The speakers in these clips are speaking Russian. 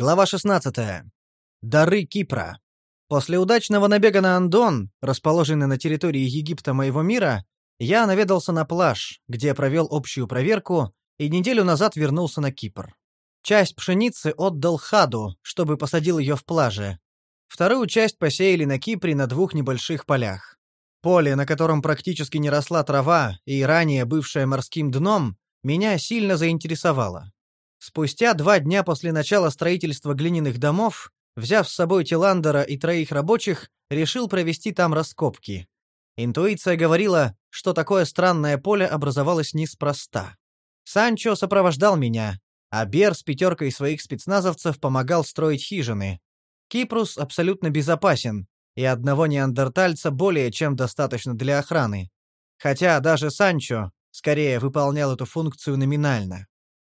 Глава 16. Дары Кипра. После удачного набега на Андон, расположенный на территории Египта моего мира, я наведался на пляж, где провел общую проверку и неделю назад вернулся на Кипр. Часть пшеницы отдал Хаду, чтобы посадил ее в пляже. Вторую часть посеяли на Кипре на двух небольших полях. Поле, на котором практически не росла трава и ранее бывшее морским дном, меня сильно заинтересовало. Спустя два дня после начала строительства глиняных домов, взяв с собой Тиландера и троих рабочих, решил провести там раскопки. Интуиция говорила, что такое странное поле образовалось неспроста. Санчо сопровождал меня, а Бер с пятеркой своих спецназовцев помогал строить хижины. Кипрус абсолютно безопасен, и одного неандертальца более чем достаточно для охраны. Хотя даже Санчо скорее выполнял эту функцию номинально.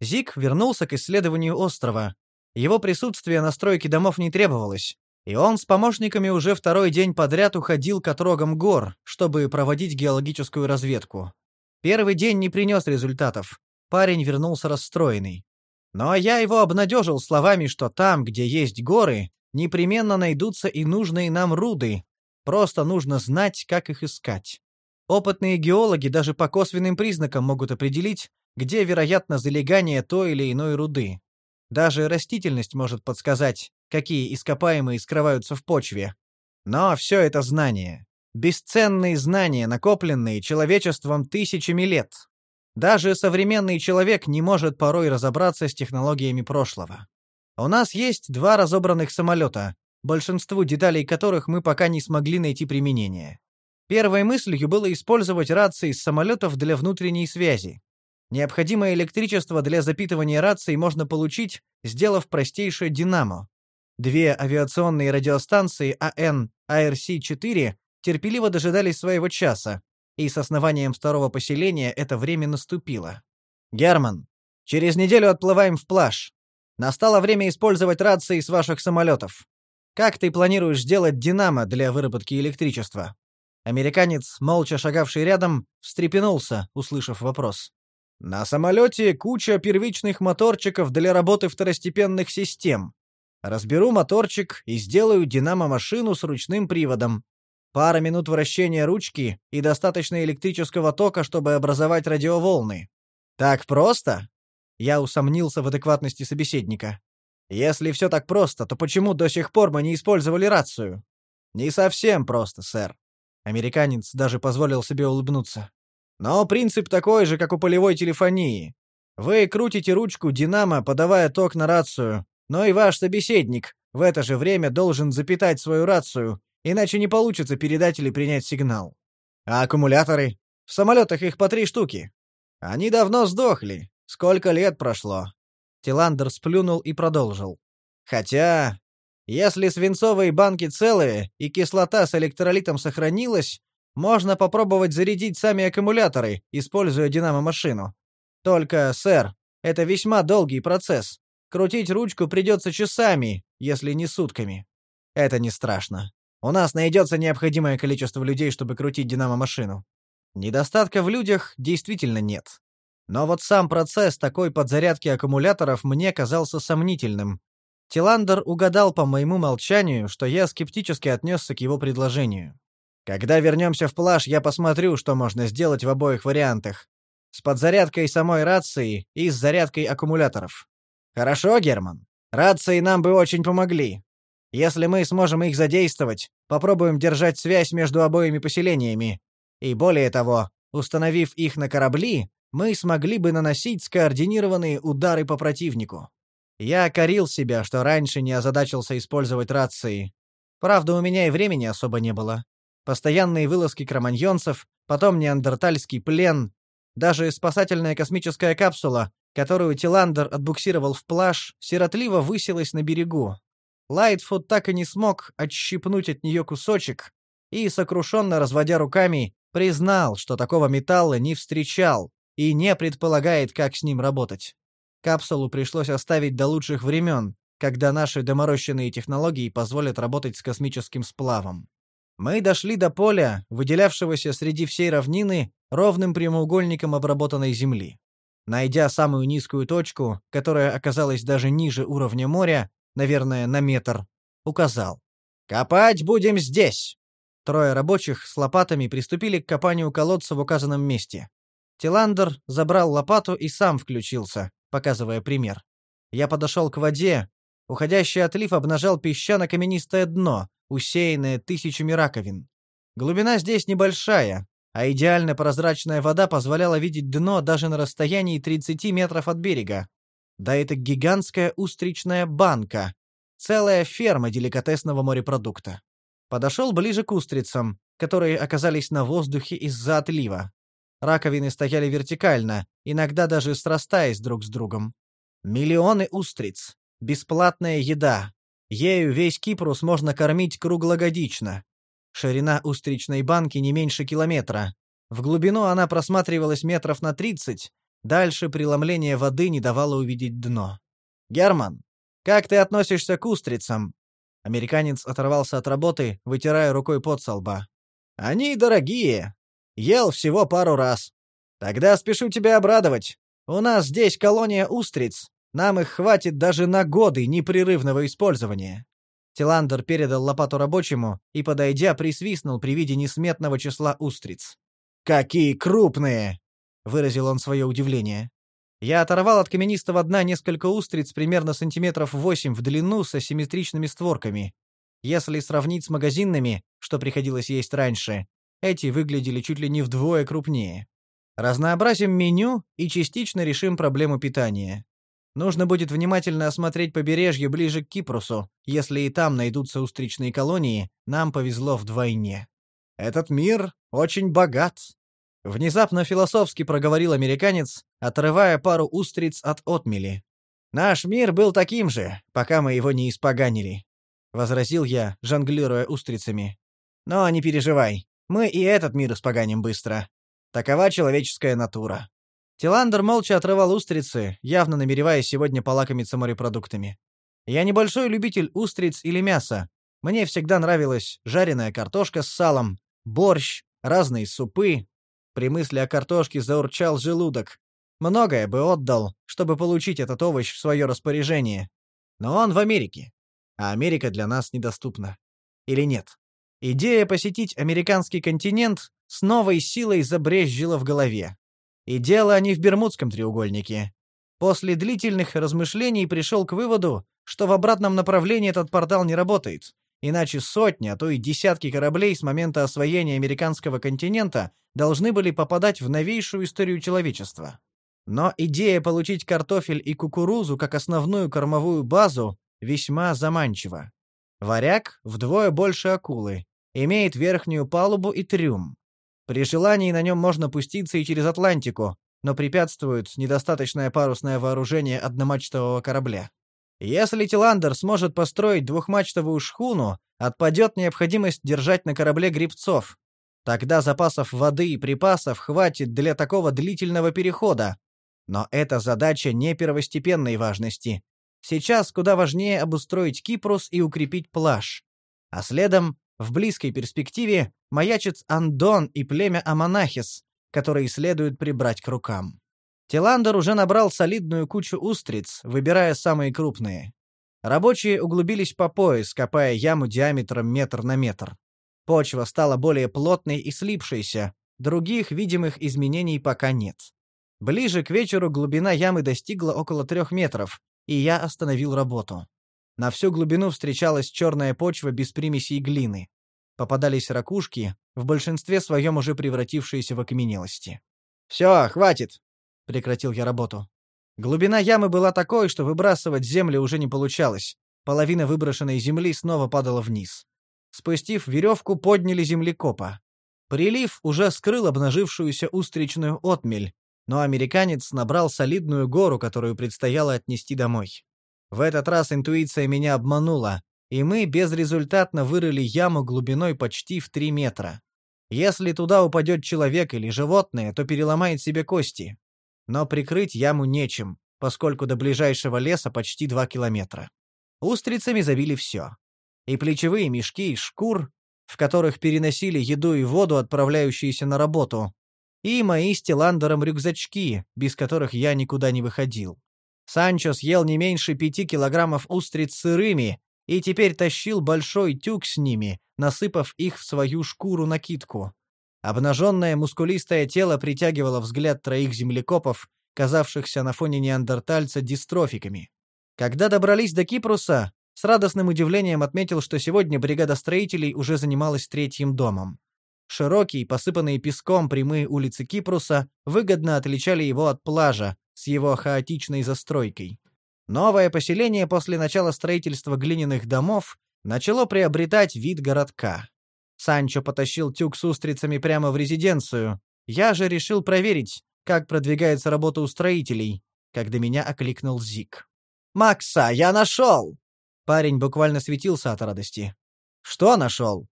Зик вернулся к исследованию острова. Его присутствие на стройке домов не требовалось, и он с помощниками уже второй день подряд уходил к отрогам гор, чтобы проводить геологическую разведку. Первый день не принес результатов. Парень вернулся расстроенный. Но я его обнадежил словами, что там, где есть горы, непременно найдутся и нужные нам руды. Просто нужно знать, как их искать. Опытные геологи даже по косвенным признакам могут определить, где вероятно залегание той или иной руды. Даже растительность может подсказать, какие ископаемые скрываются в почве. Но все это знания. Бесценные знания, накопленные человечеством тысячами лет. Даже современный человек не может порой разобраться с технологиями прошлого. У нас есть два разобранных самолета, большинству деталей которых мы пока не смогли найти применение. Первой мыслью было использовать рации с самолетов для внутренней связи. Необходимое электричество для запитывания раций можно получить, сделав простейшее динамо. Две авиационные радиостанции АН АРС-4 терпеливо дожидались своего часа, и с основанием второго поселения это время наступило. «Герман, через неделю отплываем в плаж. Настало время использовать рации с ваших самолетов. Как ты планируешь сделать динамо для выработки электричества?» Американец, молча шагавший рядом, встрепенулся, услышав вопрос. На самолете куча первичных моторчиков для работы второстепенных систем. Разберу моторчик и сделаю динамо-машину с ручным приводом. Пара минут вращения ручки и достаточно электрического тока, чтобы образовать радиоволны. Так просто? Я усомнился в адекватности собеседника. Если все так просто, то почему до сих пор мы не использовали рацию? Не совсем просто, сэр. Американец даже позволил себе улыбнуться. Но принцип такой же, как у полевой телефонии. Вы крутите ручку динамо, подавая ток на рацию, но и ваш собеседник в это же время должен запитать свою рацию, иначе не получится передать или принять сигнал. А аккумуляторы? В самолетах их по три штуки. Они давно сдохли. Сколько лет прошло? Тиландер сплюнул и продолжил. Хотя, если свинцовые банки целые и кислота с электролитом сохранилась, можно попробовать зарядить сами аккумуляторы, используя динамо-машину. Только, сэр, это весьма долгий процесс. Крутить ручку придется часами, если не сутками. Это не страшно. У нас найдется необходимое количество людей, чтобы крутить динамо-машину. Недостатка в людях действительно нет. Но вот сам процесс такой подзарядки аккумуляторов мне казался сомнительным. Тиландер угадал по моему молчанию, что я скептически отнесся к его предложению. Когда вернемся в плаж, я посмотрю, что можно сделать в обоих вариантах. С подзарядкой самой рации и с зарядкой аккумуляторов. Хорошо, Герман? Рации нам бы очень помогли. Если мы сможем их задействовать, попробуем держать связь между обоими поселениями. И более того, установив их на корабли, мы смогли бы наносить скоординированные удары по противнику. Я корил себя, что раньше не озадачился использовать рации. Правда, у меня и времени особо не было. Постоянные вылазки кроманьонцев, потом неандертальский плен, даже спасательная космическая капсула, которую Тиландер отбуксировал в плаж, сиротливо высилась на берегу. Лайтфуд так и не смог отщипнуть от нее кусочек и, сокрушенно разводя руками, признал, что такого металла не встречал и не предполагает, как с ним работать. Капсулу пришлось оставить до лучших времен, когда наши доморощенные технологии позволят работать с космическим сплавом. Мы дошли до поля, выделявшегося среди всей равнины ровным прямоугольником обработанной земли. Найдя самую низкую точку, которая оказалась даже ниже уровня моря, наверное, на метр, указал. «Копать будем здесь!» Трое рабочих с лопатами приступили к копанию колодца в указанном месте. Тиландер забрал лопату и сам включился, показывая пример. Я подошел к воде. Уходящий отлив обнажал песчано-каменистое дно, усеянное тысячами раковин. Глубина здесь небольшая, а идеально прозрачная вода позволяла видеть дно даже на расстоянии 30 метров от берега. Да это гигантская устричная банка, целая ферма деликатесного морепродукта. Подошел ближе к устрицам, которые оказались на воздухе из-за отлива. Раковины стояли вертикально, иногда даже срастаясь друг с другом. Миллионы устриц. Бесплатная еда. Ею весь Кипрус можно кормить круглогодично. Ширина устричной банки не меньше километра. В глубину она просматривалась метров на тридцать, дальше преломление воды не давало увидеть дно. «Герман, как ты относишься к устрицам?» Американец оторвался от работы, вытирая рукой пот со лба. «Они дорогие. Ел всего пару раз. Тогда спешу тебя обрадовать. У нас здесь колония устриц. Нам их хватит даже на годы непрерывного использования». Тиландер передал лопату рабочему и, подойдя, присвистнул при виде несметного числа устриц. «Какие крупные!» — выразил он свое удивление. Я оторвал от каменистого дна несколько устриц примерно сантиметров восемь в длину с асимметричными створками. Если сравнить с магазинными, что приходилось есть раньше, эти выглядели чуть ли не вдвое крупнее. Разнообразим меню и частично решим проблему питания. Нужно будет внимательно осмотреть побережье ближе к Кипрусу. Если и там найдутся устричные колонии, нам повезло вдвойне. Этот мир очень богат. Внезапно философски проговорил американец, отрывая пару устриц от отмели. Наш мир был таким же, пока мы его не испоганили, возразил я, жонглируя устрицами. Но не переживай, мы и этот мир испоганим быстро. Такова человеческая натура. Тиландер молча отрывал устрицы, явно намереваясь сегодня полакомиться морепродуктами. Я небольшой любитель устриц или мяса. Мне всегда нравилась жареная картошка с салом, борщ, разные супы. При мысли о картошке заурчал желудок. Многое бы отдал, чтобы получить этот овощ в свое распоряжение. Но он в Америке. А Америка для нас недоступна. Или нет? Идея посетить американский континент с новой силой забрезжила в голове. И дело не в Бермудском треугольнике. После длительных размышлений пришел к выводу, что в обратном направлении этот портал не работает, иначе сотни, а то и десятки кораблей с момента освоения американского континента должны были попадать в новейшую историю человечества. Но идея получить картофель и кукурузу как основную кормовую базу весьма заманчива. Варяг вдвое больше акулы, имеет верхнюю палубу и трюм. При желании на нем можно пуститься и через Атлантику, но препятствует недостаточное парусное вооружение одномачтового корабля. Если Тиландер сможет построить двухмачтовую шхуну, отпадет необходимость держать на корабле грибцов. Тогда запасов воды и припасов хватит для такого длительного перехода. Но эта задача не первостепенной важности. Сейчас куда важнее обустроить Кипрус и укрепить плаж. А следом в близкой перспективе маячит Андон и племя Аманахис, которые следует прибрать к рукам. Тиландер уже набрал солидную кучу устриц, выбирая самые крупные. Рабочие углубились по пояс, копая яму диаметром метр на метр. Почва стала более плотной и слипшейся, других видимых изменений пока нет. Ближе к вечеру глубина ямы достигла около трех метров, и я остановил работу. На всю глубину встречалась черная почва без примесей глины. Попадались ракушки, в большинстве своем уже превратившиеся в окаменелости. «Все, хватит!» — прекратил я работу. Глубина ямы была такой, что выбрасывать землю уже не получалось. Половина выброшенной земли снова падала вниз. Спустив веревку, подняли землекопа. Прилив уже скрыл обнажившуюся устричную отмель, но американец набрал солидную гору, которую предстояло отнести домой. В этот раз интуиция меня обманула, и мы безрезультатно вырыли яму глубиной почти в три метра. Если туда упадет человек или животное, то переломает себе кости. Но прикрыть яму нечем, поскольку до ближайшего леса почти два километра. Устрицами забили все. И плечевые мешки, и шкур, в которых переносили еду и воду, отправляющиеся на работу, и мои с Тиландером рюкзачки, без которых я никуда не выходил. Санчо съел не меньше пяти килограммов устриц сырыми и теперь тащил большой тюк с ними, насыпав их в свою шкуру-накидку. Обнаженное мускулистое тело притягивало взгляд троих землекопов, казавшихся на фоне неандертальца дистрофиками. Когда добрались до Кипруса, с радостным удивлением отметил, что сегодня бригада строителей уже занималась третьим домом. Широкие, посыпанные песком прямые улицы Кипруса выгодно отличали его от плажа с его хаотичной застройкой. Новое поселение после начала строительства глиняных домов начало приобретать вид городка. Санчо потащил тюк с устрицами прямо в резиденцию. Я же решил проверить, как продвигается работа у строителей, когда меня окликнул Зик. «Макса, я нашел!» Парень буквально светился от радости. «Что нашел?»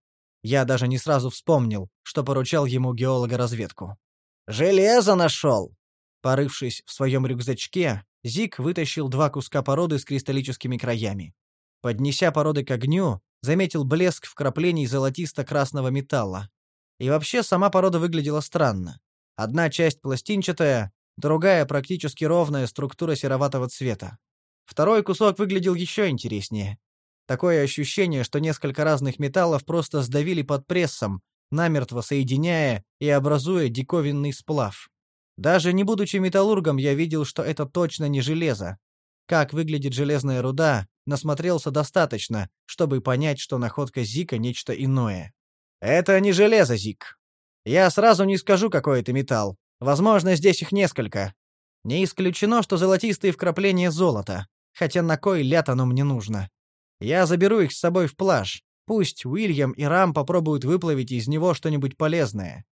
Я даже не сразу вспомнил, что поручал ему геолога-разведку. «Железо нашел!» Порывшись в своем рюкзачке, Зик вытащил два куска породы с кристаллическими краями. Поднеся породы к огню, заметил блеск вкраплений золотисто-красного металла. И вообще сама порода выглядела странно. Одна часть пластинчатая, другая практически ровная структура сероватого цвета. Второй кусок выглядел еще интереснее. Такое ощущение, что несколько разных металлов просто сдавили под прессом, намертво соединяя и образуя диковинный сплав. Даже не будучи металлургом, я видел, что это точно не железо. Как выглядит железная руда, насмотрелся достаточно, чтобы понять, что находка Зика — нечто иное. «Это не железо, Зик. Я сразу не скажу, какой это металл. Возможно, здесь их несколько. Не исключено, что золотистые вкрапления золота. Хотя на кой ляд оно мне нужно? Я заберу их с собой в плаж. Пусть Уильям и Рам попробуют выплавить из него что-нибудь полезное.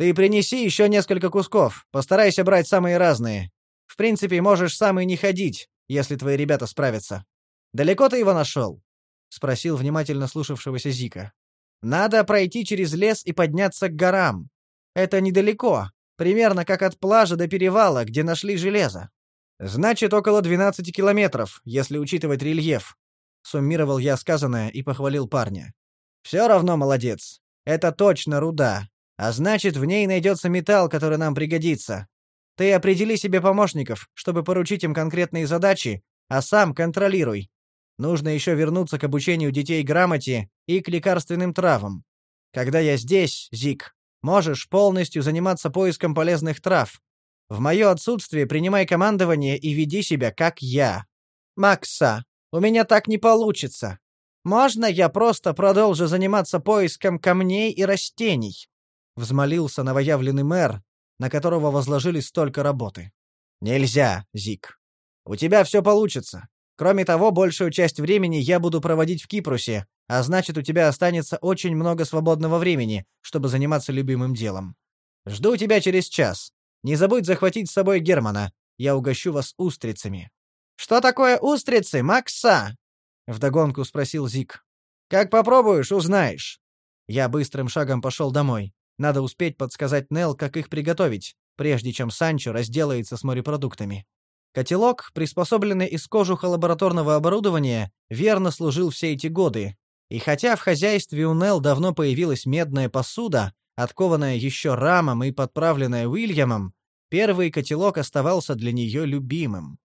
Ты принеси еще несколько кусков, постарайся брать самые разные. В принципе, можешь сам и не ходить, если твои ребята справятся. Далеко ты его нашел?» — спросил внимательно слушавшегося Зика. «Надо пройти через лес и подняться к горам. Это недалеко, примерно как от плажа до перевала, где нашли железо. Значит, около 12 километров, если учитывать рельеф. Суммировал я сказанное и похвалил парня. «Все равно молодец. Это точно руда. А значит, в ней найдется металл, который нам пригодится. Ты определи себе помощников, чтобы поручить им конкретные задачи, а сам контролируй. Нужно еще вернуться к обучению детей грамоте и к лекарственным травам. Когда я здесь, Зик, можешь полностью заниматься поиском полезных трав. В мое отсутствие принимай командование и веди себя как я. Макса, у меня так не получится. Можно я просто продолжу заниматься поиском камней и растений?» Взмолился новоявленный мэр, на которого возложили столько работы. «Нельзя, Зик. У тебя все получится. Кроме того, большую часть времени я буду проводить в Кипрусе, а значит, у тебя останется очень много свободного времени, чтобы заниматься любимым делом. Жду тебя через час. Не забудь захватить с собой Германа. Я угощу вас устрицами». «Что такое устрицы, Макса?» — вдогонку спросил Зик. «Как попробуешь, узнаешь». Я быстрым шагом пошел домой. Надо успеть подсказать Нел, как их приготовить, прежде чем Санчо разделается с морепродуктами. Котелок, приспособленный из кожуха лабораторного оборудования, верно служил все эти годы. И хотя в хозяйстве у Нел давно появилась медная посуда, откованная еще рамом и подправленная Уильямом, первый котелок оставался для нее любимым.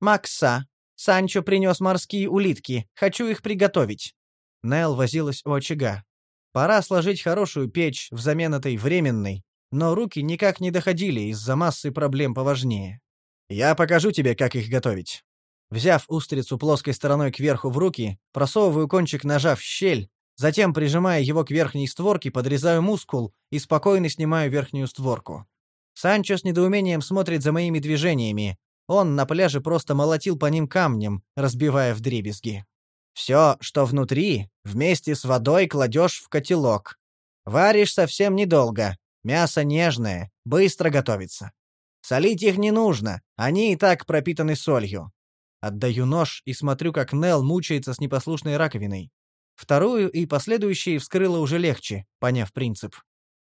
«Макса, Санчо принес морские улитки. Хочу их приготовить». Нел возилась у очага. Пора сложить хорошую печь взамен этой временной, но руки никак не доходили из-за массы проблем поважнее. «Я покажу тебе, как их готовить». Взяв устрицу плоской стороной кверху в руки, просовываю кончик ножа в щель, затем, прижимая его к верхней створке, подрезаю мускул и спокойно снимаю верхнюю створку. Санчо с недоумением смотрит за моими движениями, он на пляже просто молотил по ним камнем, разбивая вдребезги. Все, что внутри, вместе с водой кладешь в котелок. Варишь совсем недолго. Мясо нежное, быстро готовится. Солить их не нужно, они и так пропитаны солью. Отдаю нож и смотрю, как Нел мучается с непослушной раковиной. Вторую и последующие вскрыла уже легче, поняв принцип.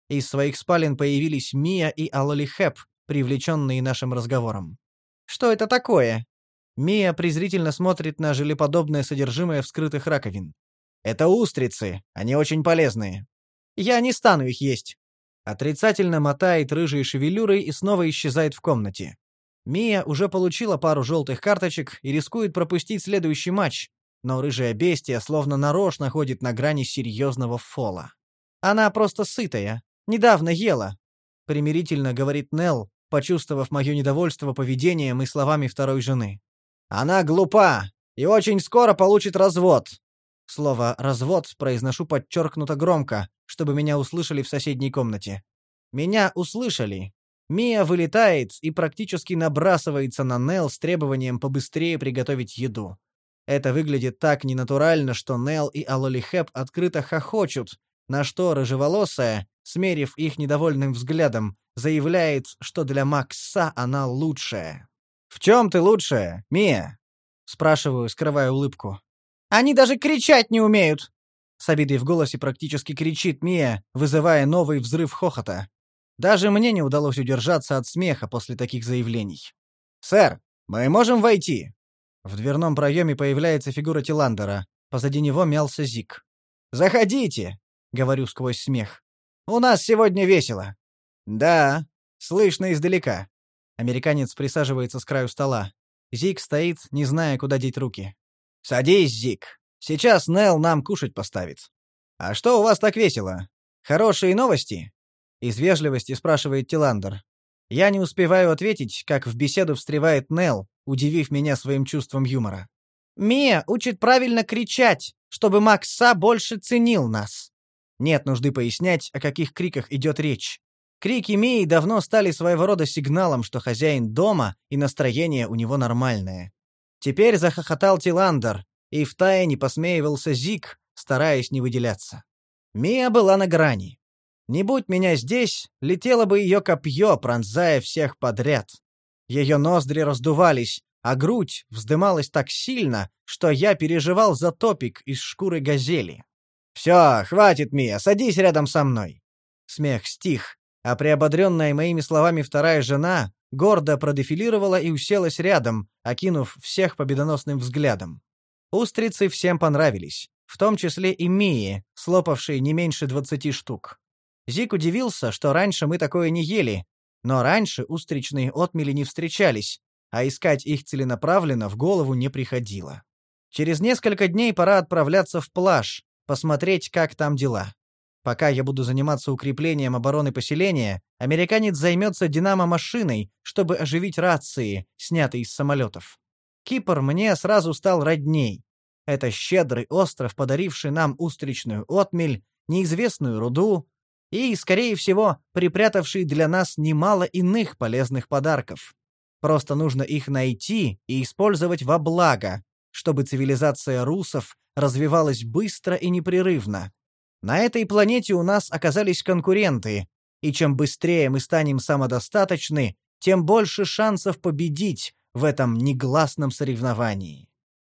Из своих спален появились Мия и Алолихеп, привлеченные нашим разговором. Что это такое?» Мия презрительно смотрит на желеподобное содержимое вскрытых раковин. «Это устрицы. Они очень полезные. Я не стану их есть». Отрицательно мотает рыжей шевелюрой и снова исчезает в комнате. Мия уже получила пару желтых карточек и рискует пропустить следующий матч, но рыжая бестия словно нарочно ходит на грани серьезного фола. Она просто сытая, недавно ела, примирительно говорит Нелл, почувствовав мое недовольство поведением и словами второй жены. Она глупа и очень скоро получит развод. Слово «развод» произношу подчеркнуто громко, чтобы меня услышали в соседней комнате. Меня услышали. Мия вылетает и практически набрасывается на Нел с требованием побыстрее приготовить еду. Это выглядит так ненатурально, что Нел и Алолихеп открыто хохочут, на что рыжеволосая, смерив их недовольным взглядом, заявляет, что для Макса она лучшая. «В чем ты лучшая, Мия?» — спрашиваю, скрывая улыбку. «Они даже кричать не умеют!» С обидой в голосе практически кричит Мия, вызывая новый взрыв хохота. Даже мне не удалось удержаться от смеха после таких заявлений. «Сэр, мы можем войти?» В дверном проеме появляется фигура Тиландера. Позади него мялся Зик. «Заходите!» — говорю сквозь смех. «У нас сегодня весело». «Да, слышно издалека». Американец присаживается с краю стола. Зик стоит, не зная, куда деть руки. «Садись, Зик. Сейчас Нел нам кушать поставит». «А что у вас так весело? Хорошие новости?» Из вежливости спрашивает Тиландер. Я не успеваю ответить, как в беседу встревает Нел, удивив меня своим чувством юмора. «Мия учит правильно кричать, чтобы Макса больше ценил нас». Нет нужды пояснять, о каких криках идет речь. Крики Мии давно стали своего рода сигналом, что хозяин дома и настроение у него нормальное. Теперь захохотал Тиландер, и втайне посмеивался Зик, стараясь не выделяться. Мия была на грани. Не будь меня здесь, летело бы ее копье, пронзая всех подряд. Ее ноздри раздувались, а грудь вздымалась так сильно, что я переживал за топик из шкуры газели. «Все, хватит, Мия, садись рядом со мной!» Смех стих, а приободренная моими словами вторая жена гордо продефилировала и уселась рядом, окинув всех победоносным взглядом. Устрицы всем понравились, в том числе и Мии, слопавшей не меньше двадцати штук. Зик удивился, что раньше мы такое не ели, но раньше устричные отмели не встречались, а искать их целенаправленно в голову не приходило. Через несколько дней пора отправляться в плаж, посмотреть, как там дела. Пока я буду заниматься укреплением обороны поселения, американец займется динамо-машиной, чтобы оживить рации, снятые из самолетов. Кипр мне сразу стал родней. Это щедрый остров, подаривший нам устричную отмель, неизвестную руду, и, скорее всего, припрятавший для нас немало иных полезных подарков. Просто нужно их найти и использовать во благо, чтобы цивилизация русов развивалась быстро и непрерывно. На этой планете у нас оказались конкуренты, и чем быстрее мы станем самодостаточны, тем больше шансов победить в этом негласном соревновании.